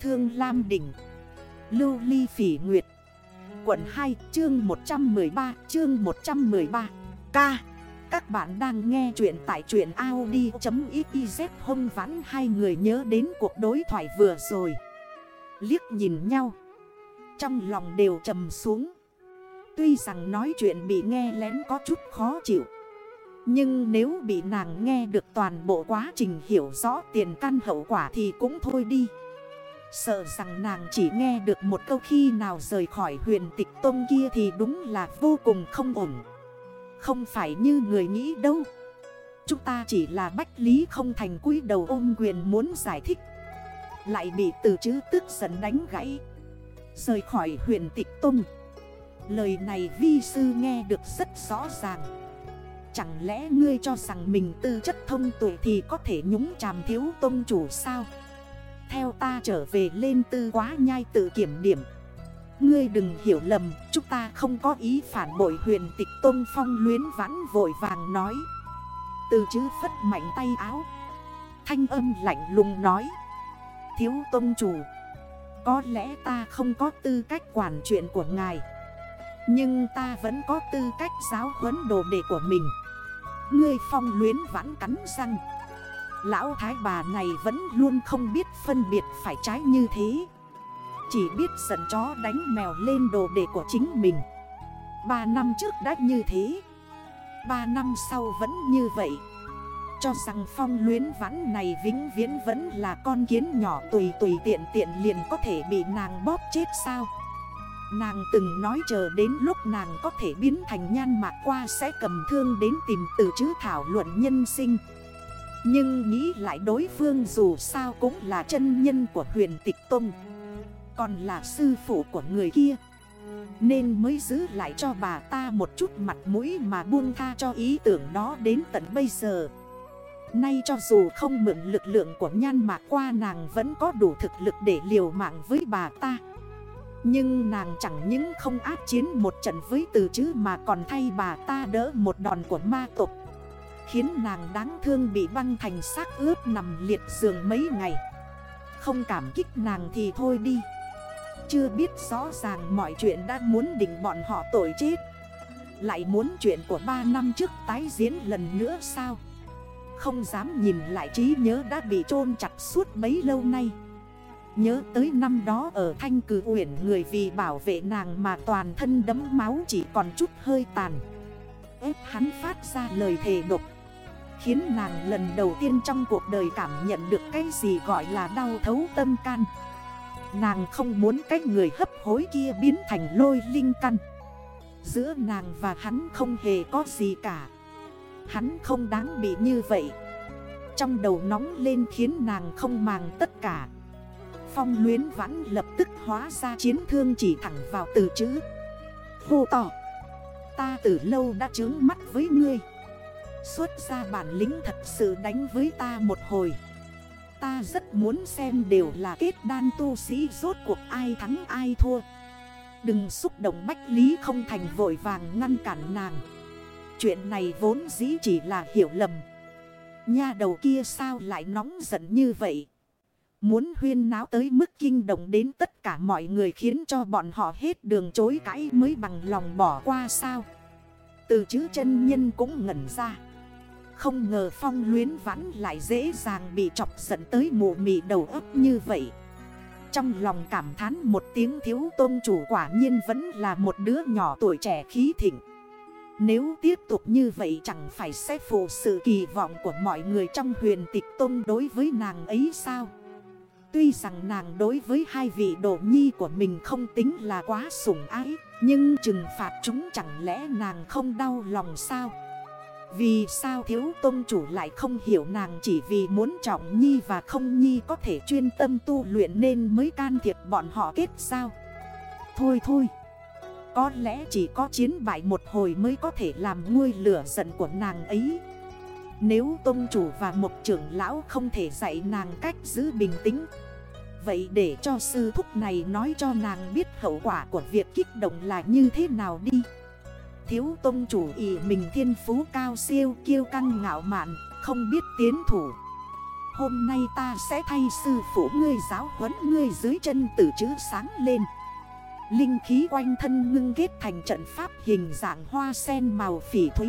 Thương Lam Đỉnh, Lưu Ly Phỉ Nguyệt, Quận 2 chương 113 chương 113 K Các bạn đang nghe chuyện tại truyện Audi.xyz hông vãn hai người nhớ đến cuộc đối thoại vừa rồi. Liếc nhìn nhau, Trong lòng đều trầm xuống. Tuy rằng nói chuyện bị nghe lén có chút khó chịu, Nhưng nếu bị nàng nghe được toàn bộ quá trình hiểu rõ tiền căn hậu quả thì cũng thôi đi. Sợ rằng nàng chỉ nghe được một câu khi nào rời khỏi huyền tịch tôn kia thì đúng là vô cùng không ổn. Không phải như người nghĩ đâu. Chúng ta chỉ là bách lý không thành quý đầu ôm quyền muốn giải thích. Lại bị từ chữ tức giận đánh gãy. Rời khỏi huyền tịch tung Lời này vi sư nghe được rất rõ ràng. Chẳng lẽ ngươi cho rằng mình tư chất thông tuổi thì có thể nhúng chàm thiếu tôn chủ sao? Theo ta trở về lên tư quá nhai tự kiểm điểm. Ngươi đừng hiểu lầm, Chúng ta không có ý phản bội huyền tịch tôn phong luyến vãn vội vàng nói. Từ chữ phất mạnh tay áo. Thanh âm lạnh lùng nói. Thiếu tôn chủ, Có lẽ ta không có tư cách quản chuyện của ngài. Nhưng ta vẫn có tư cách giáo huấn đồ đệ của mình. Ngươi phong luyến vãn cắn răng. Lão thái bà này vẫn luôn không biết phân biệt phải trái như thế. Chỉ biết giận chó đánh mèo lên đồ đệ của chính mình. Ba năm trước đã như thế. Ba năm sau vẫn như vậy. Cho rằng phong luyến vãn này vĩnh viễn vẫn là con kiến nhỏ tùy tùy tiện tiện liền có thể bị nàng bóp chết sao? Nàng từng nói chờ đến lúc nàng có thể biến thành nhan mạc qua sẽ cầm thương đến tìm từ chứ thảo luận nhân sinh. Nhưng nghĩ lại đối phương dù sao cũng là chân nhân của huyền tịch tông Còn là sư phụ của người kia. Nên mới giữ lại cho bà ta một chút mặt mũi mà buông tha cho ý tưởng đó đến tận bây giờ. Nay cho dù không mượn lực lượng của nhan mạc qua nàng vẫn có đủ thực lực để liều mạng với bà ta. Nhưng nàng chẳng những không áp chiến một trận với từ chứ mà còn thay bà ta đỡ một đòn của ma tục Khiến nàng đáng thương bị băng thành xác ướp nằm liệt giường mấy ngày. Không cảm kích nàng thì thôi đi. Chưa biết rõ ràng mọi chuyện đã muốn định bọn họ tội chết. Lại muốn chuyện của 3 năm trước tái diễn lần nữa sao? Không dám nhìn lại trí nhớ đã bị chôn chặt suốt mấy lâu nay. Nhớ tới năm đó ở thanh cử uyển người vì bảo vệ nàng mà toàn thân đấm máu chỉ còn chút hơi tàn. Ép hắn phát ra lời thề độc Khiến nàng lần đầu tiên trong cuộc đời cảm nhận được cái gì gọi là đau thấu tâm can. Nàng không muốn cái người hấp hối kia biến thành lôi linh căn. Giữa nàng và hắn không hề có gì cả. Hắn không đáng bị như vậy. Trong đầu nóng lên khiến nàng không màng tất cả. Phong luyến vãn lập tức hóa ra chiến thương chỉ thẳng vào từ chữ. Hô tỏ Ta từ lâu đã chướng mắt với ngươi. Xuất ra bản lĩnh thật sự đánh với ta một hồi. Ta rất muốn xem đều là kết đan tu sĩ rốt cuộc ai thắng ai thua. Đừng xúc động bách lý không thành vội vàng ngăn cản nàng. Chuyện này vốn dĩ chỉ là hiểu lầm. Nha đầu kia sao lại nóng giận như vậy? Muốn huyên náo tới mức kinh động đến tất cả mọi người khiến cho bọn họ hết đường chối cãi mới bằng lòng bỏ qua sao. Từ chữ chân nhân cũng ngẩn ra. Không ngờ phong luyến vãn lại dễ dàng bị chọc giận tới mụ mị đầu ấp như vậy. Trong lòng cảm thán một tiếng thiếu tôn chủ quả nhiên vẫn là một đứa nhỏ tuổi trẻ khí thịnh. Nếu tiếp tục như vậy chẳng phải sẽ phụ sự kỳ vọng của mọi người trong huyền tịch tôn đối với nàng ấy sao? Tuy rằng nàng đối với hai vị đồ nhi của mình không tính là quá sủng ái, Nhưng trừng phạt chúng chẳng lẽ nàng không đau lòng sao vì sao thiếu tôn chủ lại không hiểu nàng chỉ vì muốn trọng nhi và không nhi có thể chuyên tâm tu luyện nên mới can thiệp bọn họ kết sao Thôi thôi, Có lẽ chỉ có chiến bại một hồi mới có thể làm nguôi lửa giận của nàng ấy. Nếu tôn chủ và một trưởng lão không thể dạy nàng cách giữ bình tĩnh, Vậy để cho sư thúc này nói cho nàng biết hậu quả của việc kích động là như thế nào đi. Thiếu tôn chủ ý mình thiên phú cao siêu kiêu căng ngạo mạn, Không biết tiến thủ. Hôm nay ta sẽ thay sư phụ ngươi giáo huấn ngươi dưới chân tử chữ sáng lên. Linh khí quanh thân ngưng kết thành trận pháp hình dạng hoa sen màu phỉ thúy.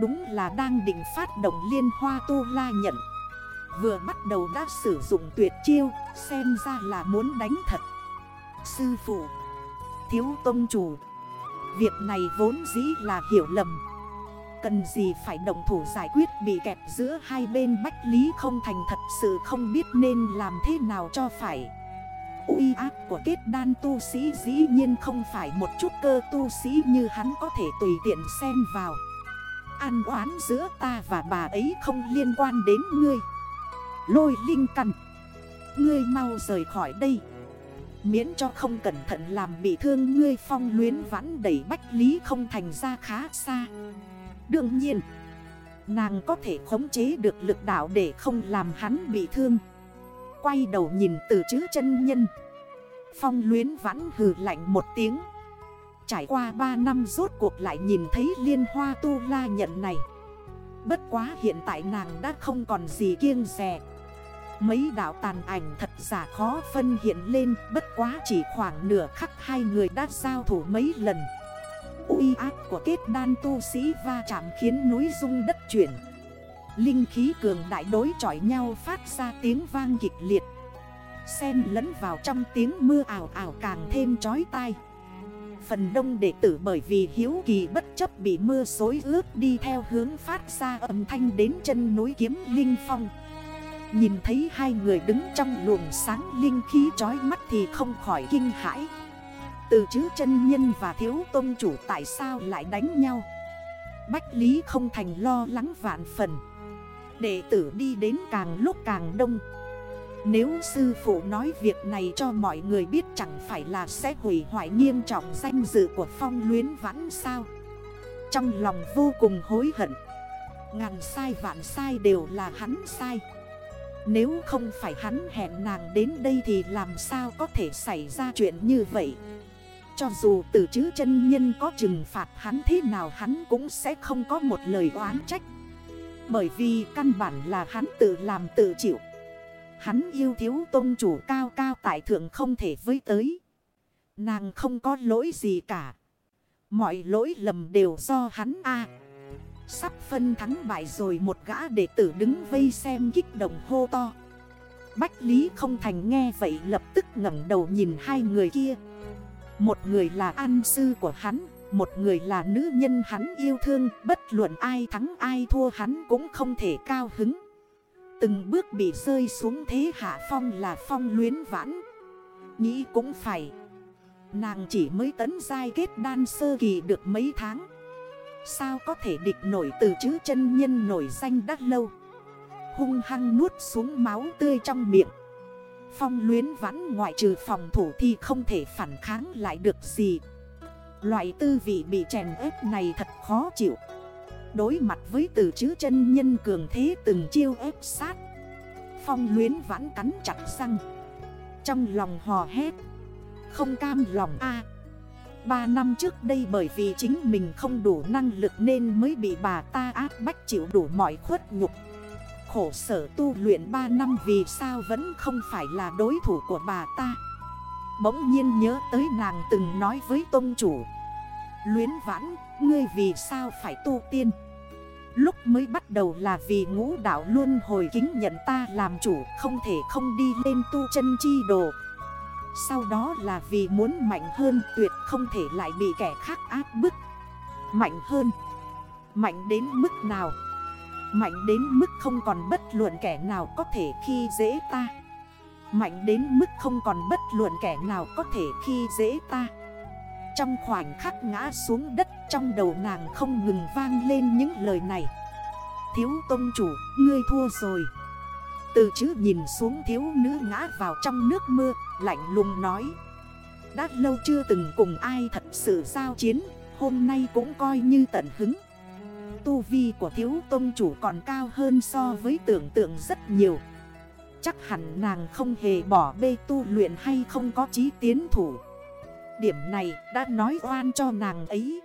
Đúng là đang định phát động liên hoa tu la nhận. Vừa bắt đầu đã sử dụng tuyệt chiêu, Xem ra là muốn đánh thật. Sư phụ, Thiếu tông chủ Việc này vốn dĩ là hiểu lầm. Cần gì phải động thủ giải quyết bị kẹp giữa hai bên Bách Lý không thành thật sự không biết nên làm thế nào cho phải. Uy ác của kết đan tu sĩ dĩ nhiên không phải một chút cơ tu sĩ như hắn có thể tùy tiện xen vào. An oán giữa ta và bà ấy không liên quan đến ngươi. Lôi linh cằn Ngươi mau rời khỏi đây. Miễn cho không cẩn thận làm bị thương ngươi phong luyến vãn đẩy bách lý không thành ra khá xa. Đương nhiên, Nàng có thể khống chế được lực đạo để không làm hắn bị thương. Quay đầu nhìn từ chữ chân nhân. Phong luyến vãn hừ lạnh một tiếng. Trải qua 3 năm rốt cuộc lại nhìn thấy liên hoa tu la nhận này. Bất quá hiện tại nàng đã không còn gì kiêng rè. Mấy đảo tàn ảnh thật giả khó phân hiện lên, Bất quá chỉ khoảng nửa khắc hai người đã giao thủ mấy lần. Uy ác của kết đan tu sĩ va chạm khiến núi rung đất chuyển. Linh khí cường đại đối chọi nhau phát ra tiếng vang kịch liệt. Xen lẫn vào trong tiếng mưa ảo ảo càng thêm chói tai. Phần đông đệ tử bởi vì hiếu kỳ bất chấp bị mưa xối ướt đi theo hướng phát ra âm thanh đến chân núi kiếm Linh Phong. Nhìn thấy hai người đứng trong luồng sáng linh khí chói mắt thì không khỏi kinh hãi. Từ chứ chân nhân và thiếu tôn chủ tại sao lại đánh nhau? Bách Lý không thành lo lắng vạn phần. Đệ tử đi đến càng lúc càng đông. Nếu sư phụ nói việc này cho mọi người biết chẳng phải là sẽ hủy hoại nghiêm trọng danh dự của phong luyến vãn sao? Trong lòng vô cùng hối hận. Ngàn sai vạn sai đều là hắn sai. Nếu không phải hắn hẹn nàng đến đây thì làm sao có thể xảy ra chuyện như vậy? Cho dù từ chữ chân nhân có trừng phạt hắn thế nào hắn cũng sẽ không có một lời oán trách. Bởi vì căn bản là hắn tự làm tự chịu. Hắn yêu thiếu tôn chủ cao cao tại thượng không thể với tới. Nàng không có lỗi gì cả. Mọi lỗi lầm đều do hắn a. Sắp phân thắng bại rồi một gã đệ tử đứng vây xem kích động hô to. Bách Lý không thành nghe vậy lập tức ngẩng đầu nhìn hai người kia. Một người là an sư của hắn, Một người là nữ nhân hắn yêu thương, Bất luận ai thắng ai thua hắn cũng không thể cao hứng. Từng bước bị rơi xuống thế hạ phong là phong luyến vãn. Nghĩ cũng phải, Nàng chỉ mới tấn giai kết đan sơ kỳ được mấy tháng. Sao có thể địch nổi từ chữ chân nhân nổi danh đắt lâu? Hung hăng nuốt xuống máu tươi trong miệng. Phong luyến vắn ngoại trừ phòng thủ thì không thể phản kháng lại được gì. Loại tư vị bị chèn ép này thật khó chịu. Đối mặt với từ chữ chân nhân cường thế từng chiêu ép sát. Phong luyến vãn cắn chặt răng. Trong lòng hò hét. Không cam lòng a. Ba năm trước đây bởi vì chính mình không đủ năng lực nên mới bị bà ta áp bách chịu đủ mọi khuất nhục. Khổ sở tu luyện 3 năm vì sao vẫn không phải là đối thủ của bà ta. Bỗng nhiên nhớ tới nàng từng nói với tôn chủ. Luyến vãn, ngươi vì sao phải tu tiên? Lúc mới bắt đầu là vì ngũ đạo luôn hồi kính nhận ta làm chủ Không thể không đi lên tu chân chi đồ. Sau đó là vì muốn mạnh hơn tuyệt không thể lại bị kẻ khác áp bức. Mạnh hơn. Mạnh đến mức nào? Mạnh đến mức không còn bất luận kẻ nào có thể khi dễ ta. Mạnh đến mức không còn bất luận kẻ nào có thể khi dễ ta. Trong khoảnh khắc ngã xuống đất Trong đầu nàng không ngừng vang lên những lời này. Thiếu tôn chủ, ngươi thua rồi. Từ chữ nhìn xuống thiếu nữ ngã vào trong nước mưa, Lạnh lùng nói. Đã lâu chưa từng cùng ai thật sự giao chiến, Hôm nay cũng coi như tận hứng. Tu vi của thiếu tôn chủ còn cao hơn so với tưởng tượng rất nhiều. Chắc hẳn nàng không hề bỏ bê tu luyện hay không có chí tiến thủ. Điểm này đã nói oan cho nàng ấy.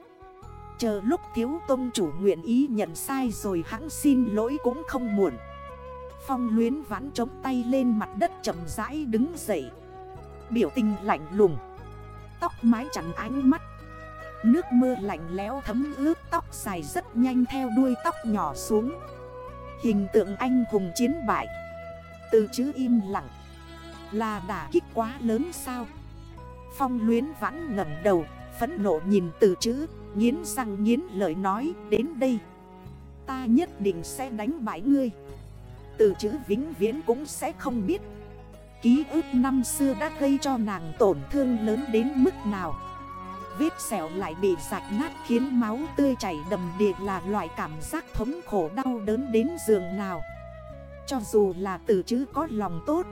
Chờ lúc thiếu tôn chủ nguyện ý nhận sai rồi hãng xin lỗi cũng không muộn. Phong luyến vãn chống tay lên mặt đất chậm rãi đứng dậy. Biểu tình lạnh lùng. Tóc mái chắn ánh mắt. Nước mưa lạnh lẽo thấm ướt tóc dài rất nhanh theo đuôi tóc nhỏ xuống. Hình tượng anh hùng chiến bại. Từ chữ im lặng. Là đả kích quá lớn sao? Phong luyến vãn ngầm đầu Phấn nộ nhìn từ chữ, Nghiến răng nghiến lời nói, đến đây. Ta nhất định sẽ đánh bại ngươi. Từ chữ vĩnh viễn cũng sẽ không biết. Ký ức năm xưa đã gây cho nàng tổn thương lớn đến mức nào. Vết sẹo lại bị rạch nát khiến máu tươi chảy đầm đìa là loại cảm giác thống khổ đau đớn đến giường nào. Cho dù là từ chữ có lòng tốt,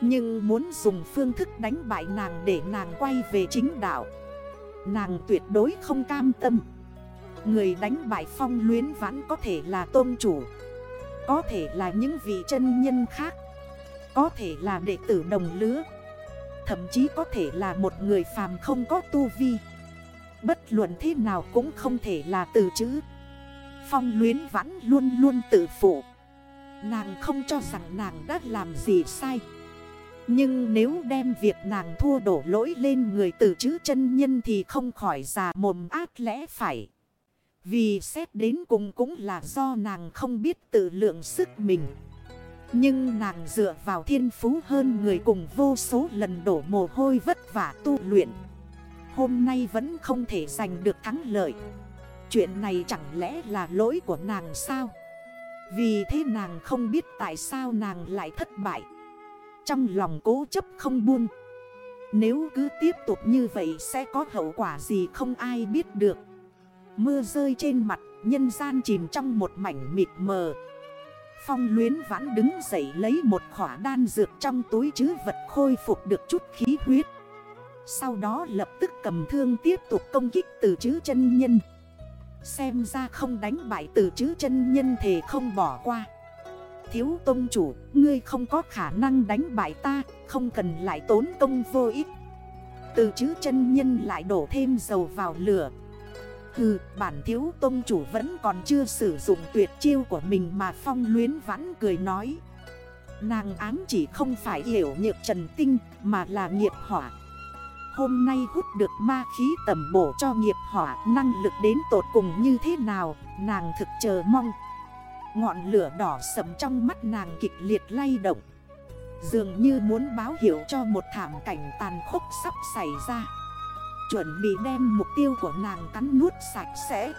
Nhưng muốn dùng phương thức đánh bại nàng để nàng quay về chính đạo, Nàng tuyệt đối không cam tâm. Người đánh bại phong luyến vãn có thể là tôn chủ. Có thể là những vị chân nhân khác. Có thể là đệ tử đồng lứa. Thậm chí có thể là một người phàm không có tu vi. Bất luận thế nào cũng không thể là từ chữ. Phong luyến vãn luôn luôn tự phụ. Nàng không cho rằng nàng đã làm gì sai. Nhưng nếu đem việc nàng thua đổ lỗi lên người từ chữ chân nhân thì không khỏi già mồm ác lẽ phải. Vì xét đến cùng cũng là do nàng không biết tự lượng sức mình. Nhưng nàng dựa vào thiên phú hơn người cùng vô số lần đổ mồ hôi vất vả tu luyện. Hôm nay vẫn không thể giành được thắng lợi. Chuyện này chẳng lẽ là lỗi của nàng sao? Vì thế nàng không biết tại sao nàng lại thất bại. Trong lòng cố chấp không buông. Nếu cứ tiếp tục như vậy sẽ có hậu quả gì không ai biết được. Mưa rơi trên mặt nhân gian chìm trong một mảnh mịt mờ Phong luyến vãn đứng dậy lấy một khỏa đan dược trong túi chứ vật khôi phục được chút khí huyết. Sau đó lập tức cầm thương tiếp tục công kích từ chữ chân nhân. Xem ra không đánh bại từ chữ chân nhân thì không bỏ qua. Thiếu tôn chủ, ngươi không có khả năng đánh bại ta, không cần lại tốn công vô ích. Từ chữ chân nhân lại đổ thêm dầu vào lửa, Hừ, bản thiếu tôn chủ vẫn còn chưa sử dụng tuyệt chiêu của mình mà phong luyến vãn cười nói. Nàng ám chỉ không phải hiểu nhược trần tinh mà là nghiệp hỏa. Hôm nay hút được ma khí tầm bổ cho nghiệp hỏa năng lực đến tột cùng như thế nào, nàng thực chờ mong. Ngọn lửa đỏ sầm trong mắt nàng kịch liệt lay động. Dường như muốn báo hiệu cho một thảm cảnh tàn khốc sắp xảy ra. Chuẩn bị đem mục tiêu của nàng cắn nuốt sạch sẽ.